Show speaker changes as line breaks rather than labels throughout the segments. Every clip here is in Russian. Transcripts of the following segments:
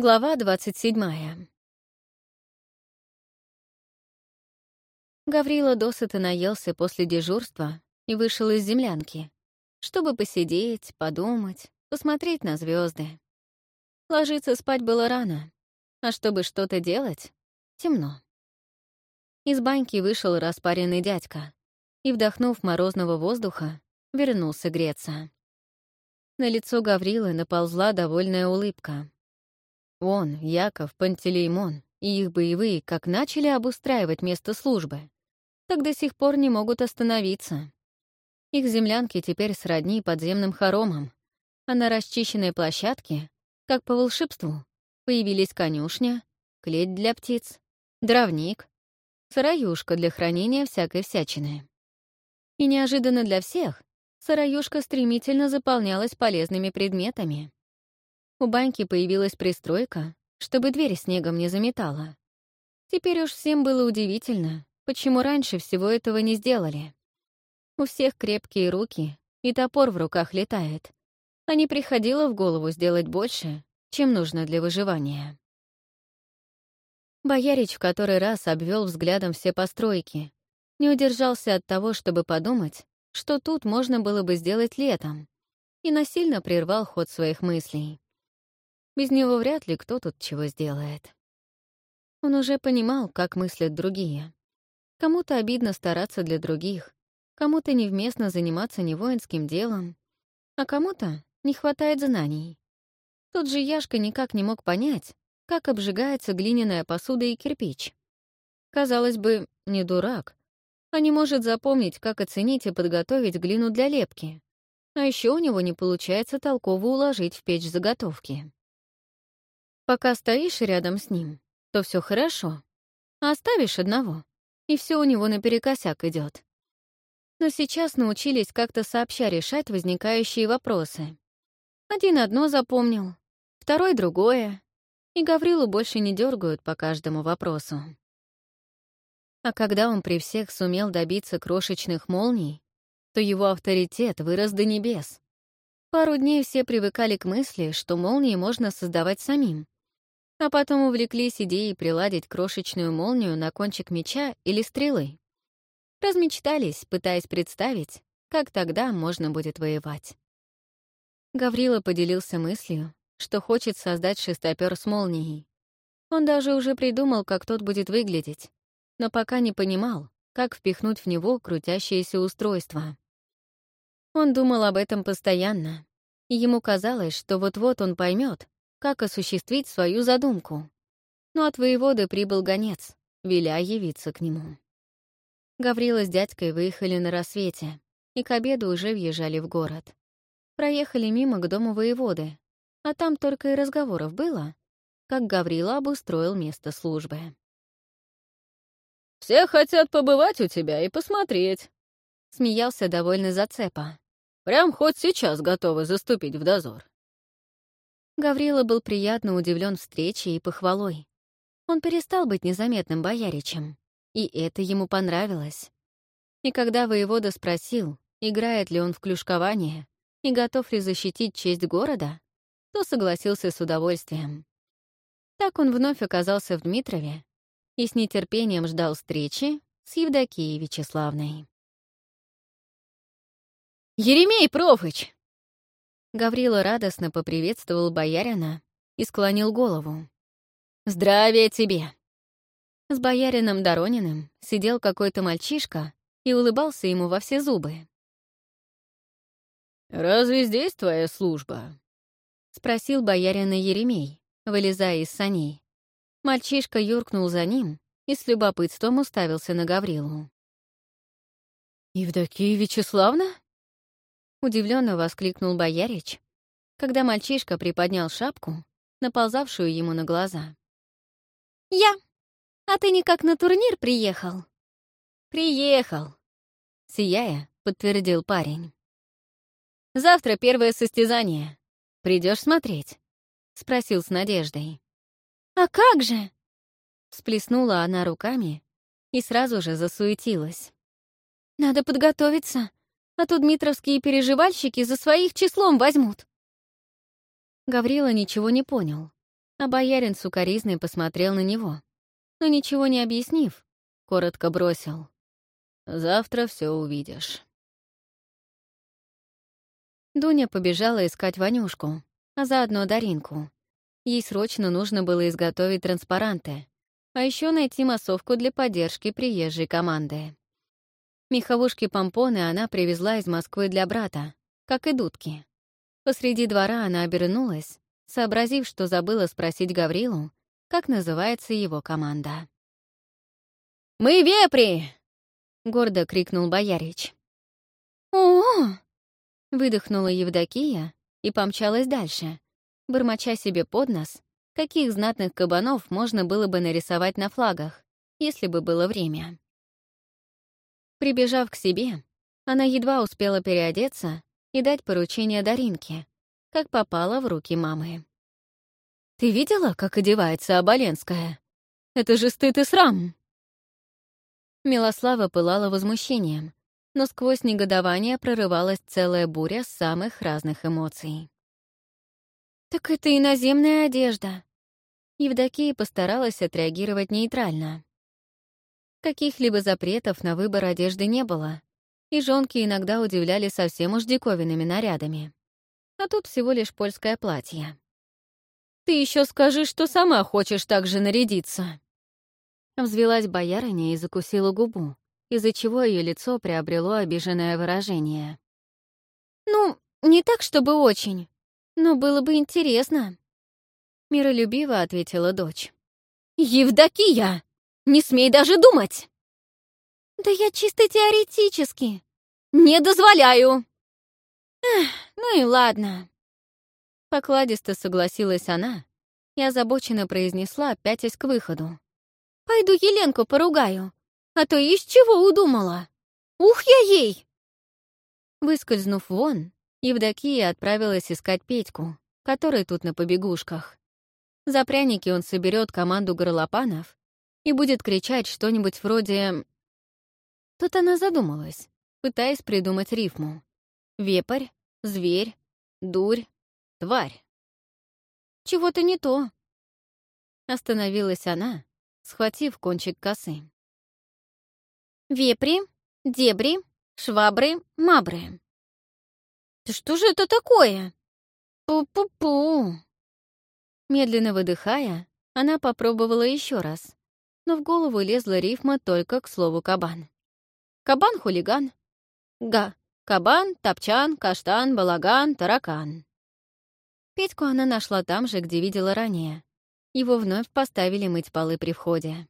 Глава двадцать седьмая. Гаврила досыта наелся после дежурства и вышел из землянки, чтобы посидеть, подумать, посмотреть на звезды. Ложиться спать было рано, а чтобы что-то делать — темно. Из баньки вышел распаренный дядька и, вдохнув морозного воздуха, вернулся греться. На лицо Гаврилы наползла довольная улыбка. Он, Яков, Пантелеймон и их боевые как начали обустраивать место службы, так до сих пор не могут остановиться. Их землянки теперь сродни подземным хоромам, а на расчищенной площадке, как по волшебству, появились конюшня, клеть для птиц, дровник, сыроюшка для хранения всякой всячины. И неожиданно для всех сыроюшка стремительно заполнялась полезными предметами. У баньки появилась пристройка, чтобы дверь снегом не заметала. Теперь уж всем было удивительно, почему раньше всего этого не сделали. У всех крепкие руки, и топор в руках летает. А не приходило в голову сделать больше, чем нужно для выживания. Боярич в который раз обвел взглядом все постройки, не удержался от того, чтобы подумать, что тут можно было бы сделать летом, и насильно прервал ход своих мыслей. Без него вряд ли кто тут чего сделает. Он уже понимал, как мыслят другие. Кому-то обидно стараться для других, кому-то невместно заниматься не воинским делом, а кому-то не хватает знаний. Тот же Яшка никак не мог понять, как обжигается глиняная посуда и кирпич. Казалось бы, не дурак, а не может запомнить, как оценить и подготовить глину для лепки. А еще у него не получается толково уложить в печь заготовки. Пока стоишь рядом с ним, то все хорошо. Оставишь одного, и все у него наперекосяк идет. Но сейчас научились как-то сообща решать возникающие вопросы. Один одно запомнил, второй — другое, и Гаврилу больше не дергают по каждому вопросу. А когда он при всех сумел добиться крошечных молний, то его авторитет вырос до небес. Пару дней все привыкали к мысли, что молнии можно создавать самим, а потом увлеклись идеей приладить крошечную молнию на кончик меча или стрелы. Размечтались, пытаясь представить, как тогда можно будет воевать. Гаврила поделился мыслью, что хочет создать шестопер с молнией. Он даже уже придумал, как тот будет выглядеть, но пока не понимал, как впихнуть в него крутящееся устройство. Он думал об этом постоянно, и ему казалось, что вот-вот он поймет, как осуществить свою задумку. Но от воеводы прибыл гонец, веля явиться к нему. Гаврила с дядькой выехали на рассвете, и к обеду уже въезжали в город. Проехали мимо к дому воеводы, а там только и разговоров было, как Гаврила обустроил место службы.
«Все хотят побывать у тебя и посмотреть», —
смеялся довольный Зацепа.
«Прям хоть сейчас готовы заступить в дозор».
Гаврила был приятно удивлен встречей и похвалой. Он перестал быть незаметным бояричем, и это ему понравилось. И когда воевода спросил, играет ли он в клюшкование и готов ли защитить честь города, то согласился с удовольствием. Так он вновь оказался в Дмитрове и с нетерпением ждал встречи с Евдокией Вячеславной.
«Еремей Профыч!»
Гаврила радостно поприветствовал боярина и склонил голову.
«Здравия тебе!»
С боярином Дорониным сидел какой-то мальчишка и улыбался ему во все зубы.
«Разве здесь твоя служба?»
— спросил боярина Еремей, вылезая из саней. Мальчишка юркнул за ним и с любопытством уставился на Гаврилу.
«Евдокия Вячеславна?»
Удивленно воскликнул боярич, когда мальчишка приподнял шапку, наползавшую ему на глаза. «Я! А ты никак на турнир приехал?»
«Приехал!»
Сияя, подтвердил парень.
«Завтра первое состязание. Придешь смотреть?»
— спросил с надеждой.
«А как же?»
Всплеснула она руками и сразу же засуетилась.
«Надо подготовиться а то дмитровские переживальщики за своих числом возьмут.
Гаврила ничего не понял, А боярин сукоризный посмотрел на него, но ничего не объяснив, коротко бросил. «Завтра все увидишь». Дуня побежала искать Ванюшку, а заодно Даринку. Ей срочно нужно было изготовить транспаранты, а еще найти массовку для поддержки приезжей команды. Меховушки-помпоны она привезла из Москвы для брата, как и дудки. Посреди двора она обернулась, сообразив, что забыла спросить Гаврилу, как называется его команда.
«Мы вепри!»
— гордо крикнул Боярич. «О!», выдохнула Евдокия и помчалась дальше, бормоча себе под нос, каких знатных кабанов можно было бы нарисовать на флагах, если бы было время. Прибежав к себе, она едва успела переодеться и дать поручение Даринке, как попала в руки мамы. «Ты видела, как одевается Оболенская? Это же стыд и срам!» Милослава пылала возмущением, но сквозь негодование прорывалась целая буря самых разных эмоций. «Так это иноземная одежда!» Евдокия постаралась отреагировать нейтрально. Каких-либо запретов на выбор одежды не было, и жонки иногда удивляли совсем уж диковинными нарядами. А тут всего лишь польское платье. «Ты еще скажи, что сама хочешь так же нарядиться!» Взвелась боярыня и закусила губу, из-за чего ее лицо приобрело обиженное выражение. «Ну, не так, чтобы очень, но было бы интересно», — миролюбиво ответила дочь. «Евдокия!» Не смей даже думать!» «Да я чисто теоретически. Не дозволяю!» Эх, ну и ладно. Покладисто согласилась она и озабоченно произнесла, пятясь к выходу. «Пойду Еленку поругаю, а то из чего удумала? Ух я ей!» Выскользнув вон, Евдокия отправилась искать Петьку, который тут на побегушках. За пряники он соберет команду горлопанов и будет кричать что-нибудь вроде... Тут она задумалась, пытаясь придумать рифму. Вепрь, зверь, дурь, тварь. Чего-то не то. Остановилась она, схватив кончик косы. Вепри, дебри, швабры, мабры. Да что же это такое? Пу-пу-пу. Медленно выдыхая, она попробовала еще раз но в голову лезла рифма только к слову «кабан». Кабан-хулиган. Га. Кабан, топчан, каштан, балаган, таракан. Петьку она нашла там же, где видела ранее. Его вновь поставили мыть полы при входе.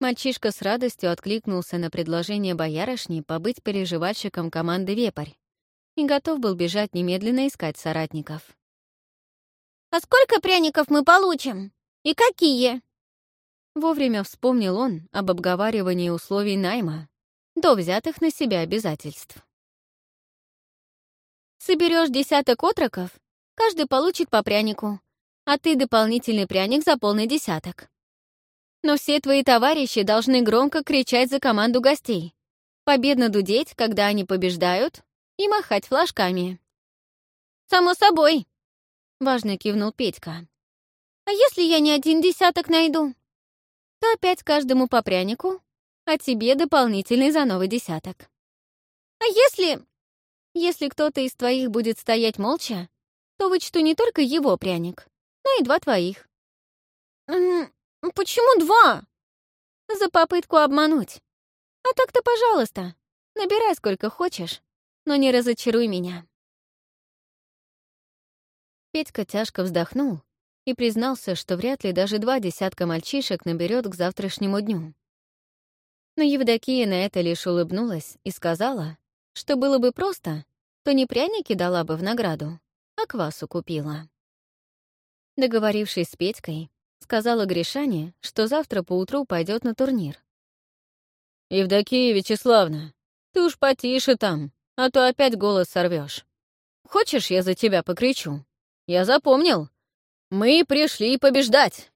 Мальчишка с радостью откликнулся на предложение боярышни побыть переживальщиком команды «Вепрь» и готов был бежать немедленно искать соратников. «А сколько пряников мы получим? И какие?» Вовремя вспомнил он об обговаривании условий найма до взятых на себя обязательств. Соберешь десяток отроков, каждый получит по прянику, а ты дополнительный пряник за полный десяток. Но все твои товарищи должны громко кричать за команду гостей, победно дудеть, когда они побеждают, и махать флажками. «Само собой», — важно кивнул Петька. «А если я не один десяток найду?» То опять каждому по прянику, а тебе дополнительный за новый десяток. А если... Если кто-то из твоих будет стоять молча, то вычту не только его пряник, но и два твоих. «Почему два?» «За попытку обмануть. А так-то, пожалуйста, набирай сколько хочешь, но не разочаруй меня». Петька тяжко вздохнул и признался, что вряд ли даже два десятка мальчишек наберет к завтрашнему дню. Но Евдокия на это лишь улыбнулась и сказала, что было бы просто, то не пряники дала бы в награду, а квасу купила. Договорившись с Петькой, сказала Гришане, что завтра поутру пойдет на турнир. «Евдокия Вячеславна, ты уж потише там, а то опять голос сорвешь. Хочешь, я за тебя покричу? Я запомнил, «Мы пришли побеждать!»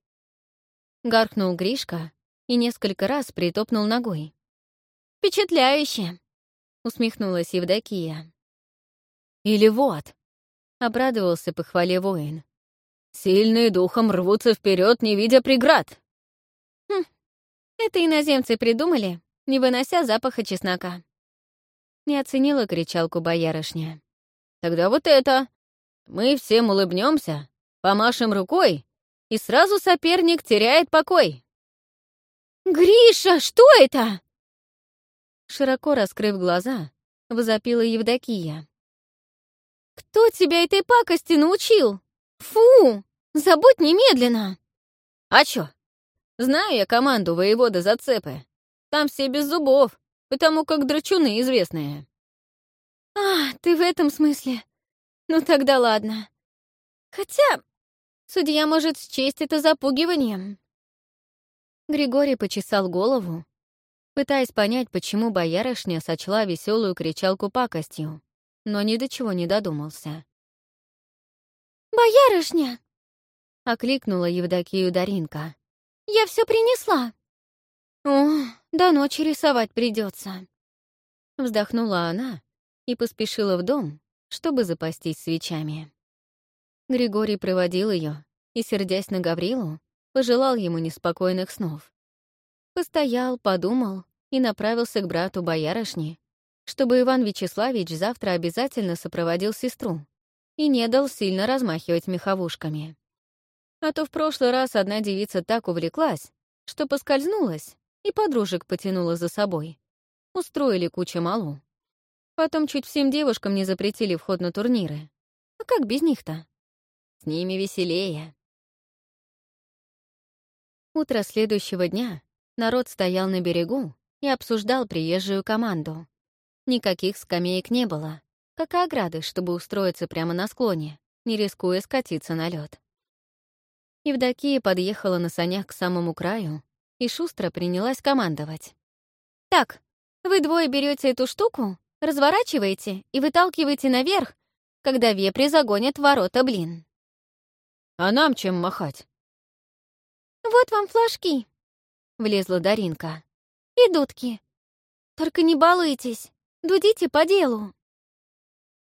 Гаркнул Гришка и несколько раз притопнул ногой. «Впечатляюще!» — усмехнулась Евдокия. «Или вот!» — обрадовался похвале воин.
Сильные духом рвутся вперед, не видя преград.
Хм, это иноземцы придумали, не вынося запаха чеснока. Не оценила кричалку боярышня.
Тогда вот это. Мы всем улыбнемся, помашем рукой, и сразу соперник теряет покой.
«Гриша, что это?»
Широко раскрыв глаза, возопила Евдокия.
«Кто тебя этой пакости научил? Фу! Забудь немедленно!»
«А чё? Знаю я команду воевода Зацепы. Там все без зубов, потому как драчуны известные».
«А, ты в этом смысле? Ну тогда ладно. Хотя судья может счесть это запугиванием».
Григорий почесал голову, пытаясь понять, почему боярышня сочла веселую кричалку пакостью, но ни до чего не додумался.
«Боярышня!»
— окликнула Евдокию Даринка.
«Я все принесла!» «О, до ночи рисовать придется.
Вздохнула она и поспешила в дом, чтобы запастись свечами. Григорий проводил ее и, сердясь на Гаврилу, пожелал ему неспокойных снов. Постоял, подумал и направился к брату боярышни, чтобы Иван Вячеславич завтра обязательно сопроводил сестру и не дал сильно размахивать меховушками. А то в прошлый раз одна девица так увлеклась, что поскользнулась и подружек потянула за собой. Устроили кучу малу. Потом чуть всем девушкам не запретили вход на турниры. А как без них-то? С ними веселее. Утро следующего дня Народ стоял на берегу и обсуждал приезжую команду. Никаких скамеек не было, как и ограды, чтобы устроиться прямо на склоне, не рискуя скатиться на лед. Евдокия подъехала на санях к самому краю и шустро принялась командовать.
«Так, вы двое берете эту штуку, разворачиваете и выталкиваете наверх, когда вепри загонят ворота, блин».
«А нам чем махать?»
«Вот вам флажки», влезла Даринка. «И дудки. Только не балуйтесь, дудите по делу».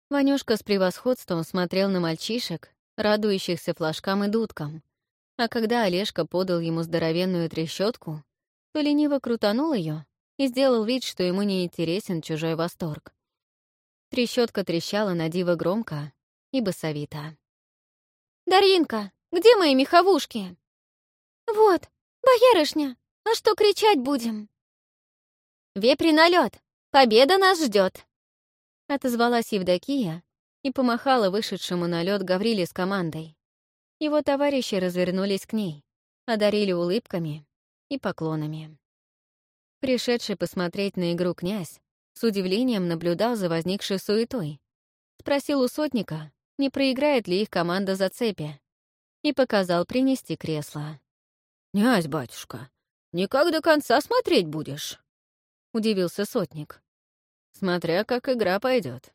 Ванюшка с превосходством смотрел на мальчишек, радующихся флажкам и дудкам. А когда Олежка подал ему здоровенную трещотку, то лениво крутанул ее и сделал вид, что ему не интересен чужой восторг. Трещотка трещала на диво громко и басовито.
«Даринка, где мои меховушки?» «Вот, боярышня, а что кричать будем?»
«Вепри на лед! Победа нас ждет!
Отозвалась Евдокия и помахала вышедшему на лед Гавриле с командой. Его товарищи развернулись к ней, одарили улыбками и поклонами. Пришедший посмотреть на игру князь с удивлением наблюдал за возникшей суетой. Спросил у сотника, не проиграет ли их команда за цепи, и показал принести кресло.
«Князь, батюшка, Никак до конца смотреть будешь?»
— удивился сотник.
«Смотря как игра пойдет.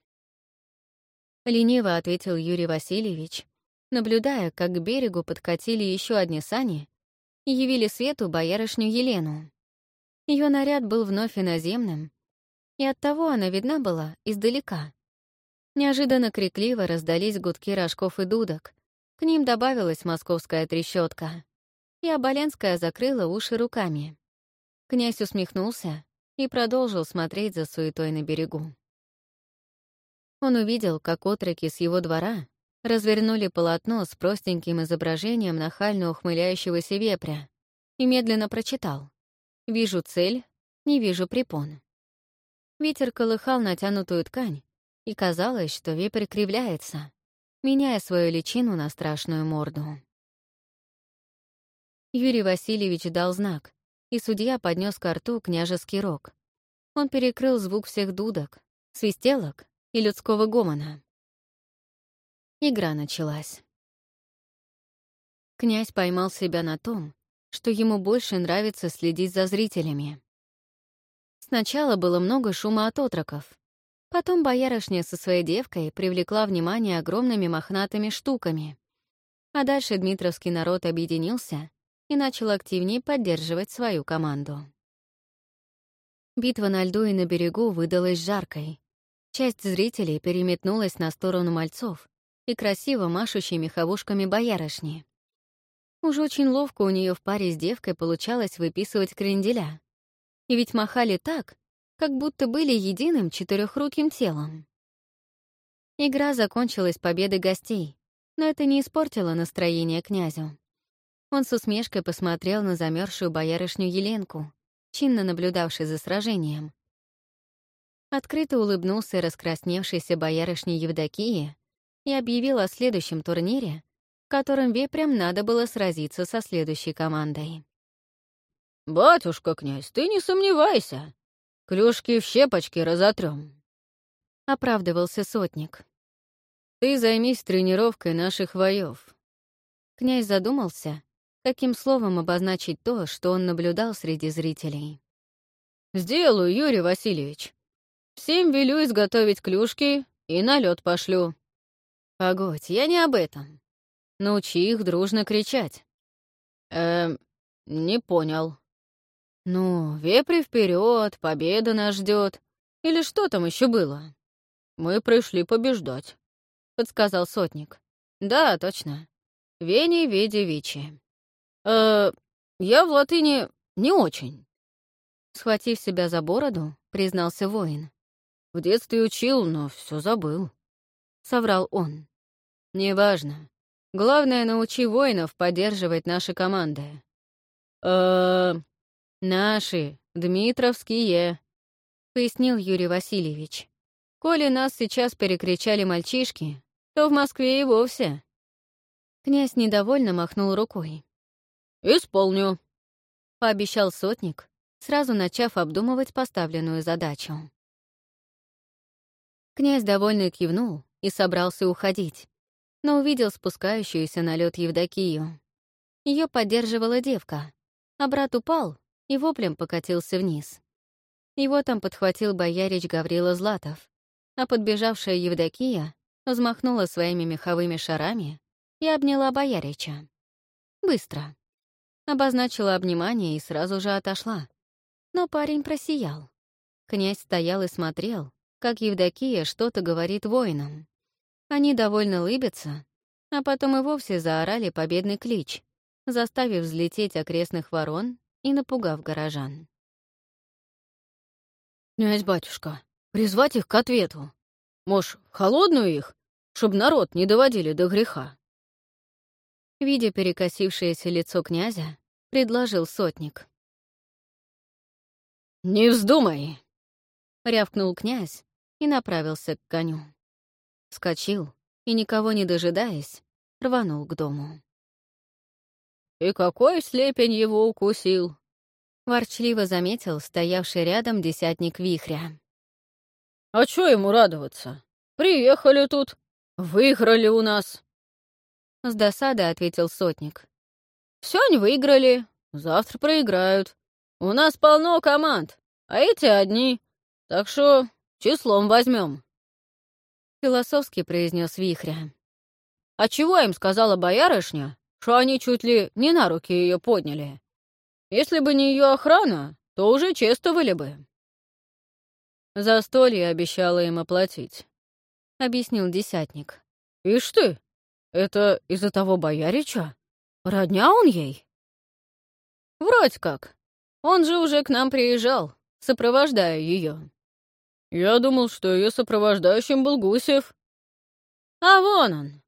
Лениво ответил Юрий Васильевич, наблюдая, как к берегу подкатили еще одни сани и явили свету боярышню Елену. Ее наряд был вновь иноземным, и оттого она видна была издалека. Неожиданно крикливо раздались гудки рожков и дудок, к ним добавилась московская трещотка и Оболенская закрыла уши руками. Князь усмехнулся и продолжил смотреть за суетой на берегу. Он увидел, как отроки с его двора развернули полотно с простеньким изображением нахально ухмыляющегося вепря и медленно прочитал «Вижу цель, не вижу препон». Ветер колыхал натянутую ткань, и казалось, что вепрь кривляется, меняя свою личину на страшную морду. Юрий Васильевич дал знак, и судья поднес к рту княжеский рог. Он перекрыл звук всех дудок, свистелок и людского гомона. Игра началась. Князь поймал себя на том, что ему больше нравится следить за зрителями. Сначала было много шума от отроков. Потом боярышня со своей девкой привлекла внимание огромными мохнатыми штуками. А дальше дмитровский народ объединился и начал активнее поддерживать свою команду. Битва на льду и на берегу выдалась жаркой. Часть зрителей переметнулась на сторону мальцов и красиво машущей меховушками боярышни. Уж очень ловко у нее в паре с девкой получалось выписывать кренделя. И ведь махали так, как будто были единым четырехруким телом. Игра закончилась победой гостей, но это не испортило настроение князю. Он с усмешкой посмотрел на замерзшую боярышню Еленку, чинно наблюдавшей за сражением. Открыто улыбнулся раскрасневшейся боярышне Евдокии и объявил о следующем турнире, в котором вепрям надо было сразиться со следующей командой.
«Батюшка, князь, ты не сомневайся. Клюшки в щепочки разотрем», —
оправдывался сотник. «Ты займись тренировкой наших воев». Князь задумался, каким словом обозначить то, что он наблюдал среди зрителей.
«Сделаю, Юрий Васильевич. Всем велю изготовить клюшки и на лед пошлю».
«Погодь, я не об этом. Научи их дружно кричать».
«Эм, не понял».
«Ну, вепри вперед, победа нас ждет. Или что там еще было?»
«Мы пришли побеждать», —
подсказал сотник. «Да, точно. Вени Веди Вичи».
«Э, я в латыни не очень».
Схватив себя за бороду, признался воин.
«В детстве учил, но все забыл», —
соврал он. «Неважно. Главное, научи воинов поддерживать наши команды».
«Э,
«Наши, Дмитровские», — пояснил Юрий Васильевич. «Коли нас сейчас перекричали мальчишки, то в Москве и вовсе». Князь недовольно махнул рукой.
«Исполню», —
пообещал сотник, сразу начав обдумывать поставленную задачу. Князь довольно кивнул и собрался уходить, но увидел спускающуюся на лед Евдокию. Ее поддерживала девка, а брат упал и воплем покатился вниз. Его там подхватил боярич Гаврила Златов, а подбежавшая Евдокия взмахнула своими меховыми шарами и обняла боярича. Быстро. Обозначила обнимание и сразу же отошла. Но парень просиял. Князь стоял и смотрел, как Евдокия что-то говорит воинам. Они довольно лыбятся, а потом и вовсе заорали победный клич, заставив взлететь окрестных ворон и напугав горожан.
«Князь-батюшка, призвать их к ответу. Может, холодную их, чтобы народ не доводили до греха?»
Видя перекосившееся лицо князя, предложил сотник.
«Не вздумай!»
— рявкнул князь и направился к коню. Вскочил и, никого не дожидаясь, рванул к дому.
«И какой слепень его укусил?»
— ворчливо заметил стоявший рядом десятник вихря.
«А чё ему радоваться? Приехали тут, выиграли у нас!»
С досадой ответил сотник.
«Сегодня выиграли, завтра проиграют. У нас полно команд, а эти одни, так что числом возьмем.
Философски произнес вихря.
А чего им сказала боярышня, что они чуть ли не на руки ее подняли. Если бы не ее охрана, то уже чествовали бы.
Застолье обещала им оплатить, — объяснил десятник.
Ишь ты, это из-за того боярича? Родня он ей?
Вроде как. Он же уже к нам приезжал, сопровождая ее.
Я думал, что ее сопровождающим был Гусев.
А вон он,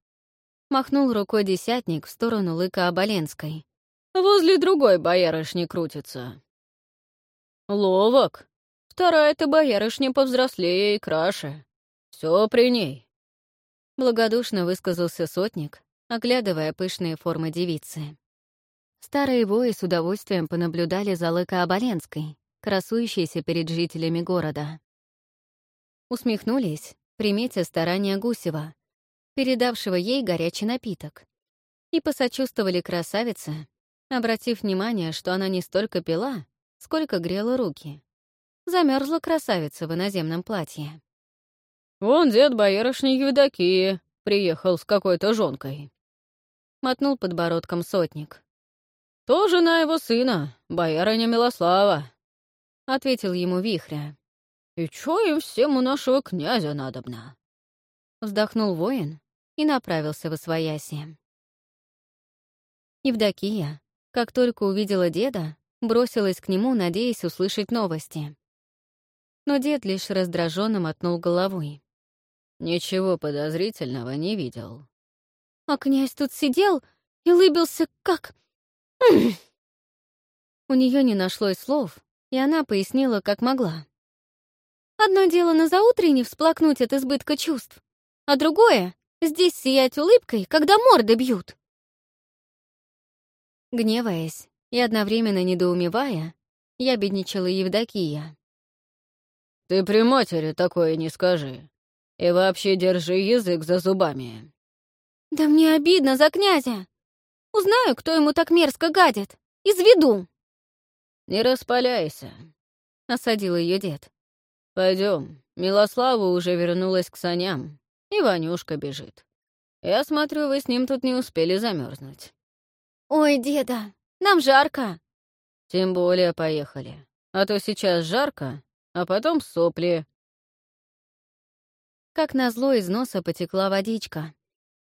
Махнул рукой десятник в сторону лыка Оболенской.
«Возле другой боярышни крутится». «Ловок. Вторая-то боярышня повзрослее и краше. Все при ней».
Благодушно высказался сотник, оглядывая пышные формы девицы. Старые вои с удовольствием понаблюдали за лыка Оболенской, красующейся перед жителями города. Усмехнулись, приметя старания Гусева, передавшего ей горячий напиток, и посочувствовали красавице, обратив внимание, что она не столько пила, сколько грела руки. Замерзла красавица в иноземном платье.
«Вон дед боярышни Евдокии приехал с какой-то жонкой», — мотнул подбородком сотник. «То жена его сына, боярыня Милослава», — ответил ему Вихря. «И чё им всем у нашего князя надобно?»
Вздохнул воин и направился в Освояси. Евдокия, как только увидела деда, бросилась к нему, надеясь услышать новости. Но дед лишь раздраженно мотнул головой.
«Ничего подозрительного не видел».
А князь тут сидел и лыбился как...
У нее не нашлось слов, и она пояснила, как могла.
Одно дело на заутренне всплакнуть от избытка чувств, а другое — здесь сиять улыбкой, когда морды бьют.
Гневаясь и одновременно недоумевая, я бедничала Евдокия.
«Ты при матери такое не скажи. И вообще держи язык за зубами».
«Да мне обидно за князя. Узнаю, кто ему так мерзко гадит. Изведу».
«Не распаляйся», — осадил ее дед. Пойдем, Милослава уже вернулась к саням, и Ванюшка бежит. Я смотрю, вы с ним тут не успели замерзнуть.
«Ой, деда, нам жарко!»
«Тем более поехали. А то сейчас жарко, а потом сопли».
Как назло из носа потекла водичка,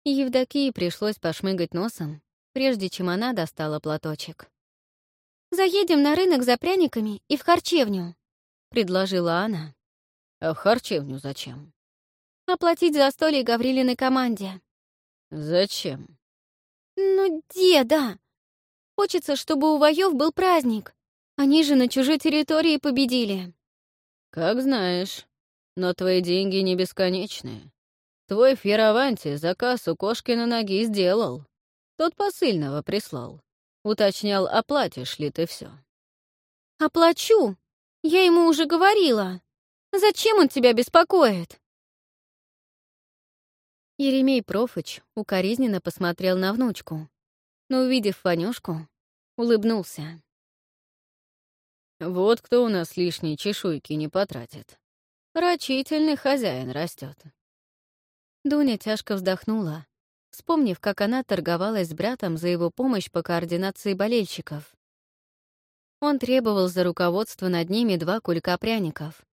и Евдокии пришлось пошмыгать носом, прежде чем она достала платочек.
«Заедем на рынок за пряниками и в харчевню», —
предложила она.
«А в харчевню зачем?»
«Оплатить застолье Гаврилиной команде».
«Зачем?»
«Ну, деда! Хочется, чтобы у воев был праздник. Они же на чужой территории победили».
«Как знаешь. Но твои деньги не бесконечные. Твой Фьераванти заказ у Кошкина ноги сделал. Тот посыльного прислал. Уточнял, оплатишь ли ты все.
«Оплачу. Я ему уже говорила. Зачем он тебя беспокоит?»
Еремей Профыч укоризненно посмотрел на внучку, но, увидев Ванюшку, улыбнулся.
«Вот кто у нас лишние чешуйки не потратит. Рачительный хозяин растет.
Дуня тяжко вздохнула, вспомнив, как она торговалась с братом за его помощь по координации болельщиков. Он требовал за руководство над ними два кулька пряников,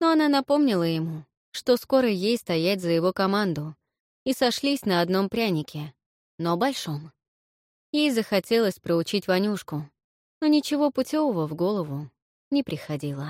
но она напомнила ему, что скоро ей стоять за его команду, и сошлись на одном прянике, но большом. Ей захотелось проучить Ванюшку, но ничего путевого в голову не приходило.